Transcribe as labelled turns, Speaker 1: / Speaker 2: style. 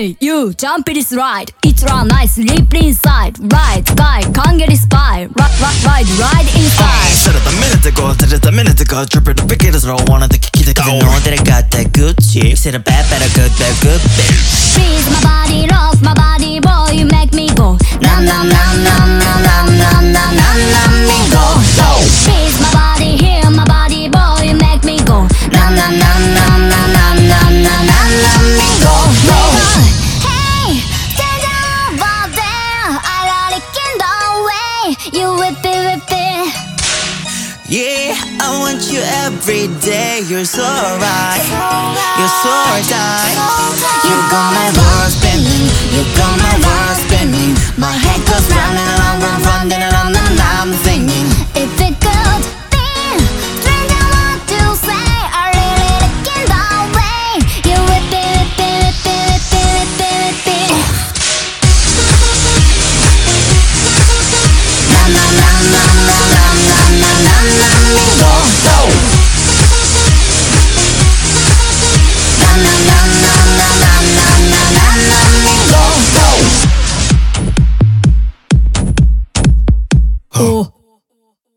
Speaker 1: Hey, you, jump it is right. It's run nice, sleep inside. Right, guy, can't get it spy. Right, right, right, right inside.
Speaker 2: Said it a minute ago, said it a minute ago. Drip it, the picket is roll, wanted to kick it, cause you know that I got that good shit. Said a bad, better, good, bad, good bitch.
Speaker 1: You whip it, whip it.
Speaker 2: Yeah, I want you every day. You're so right. You're so right. You got my world spinning. You got Oh.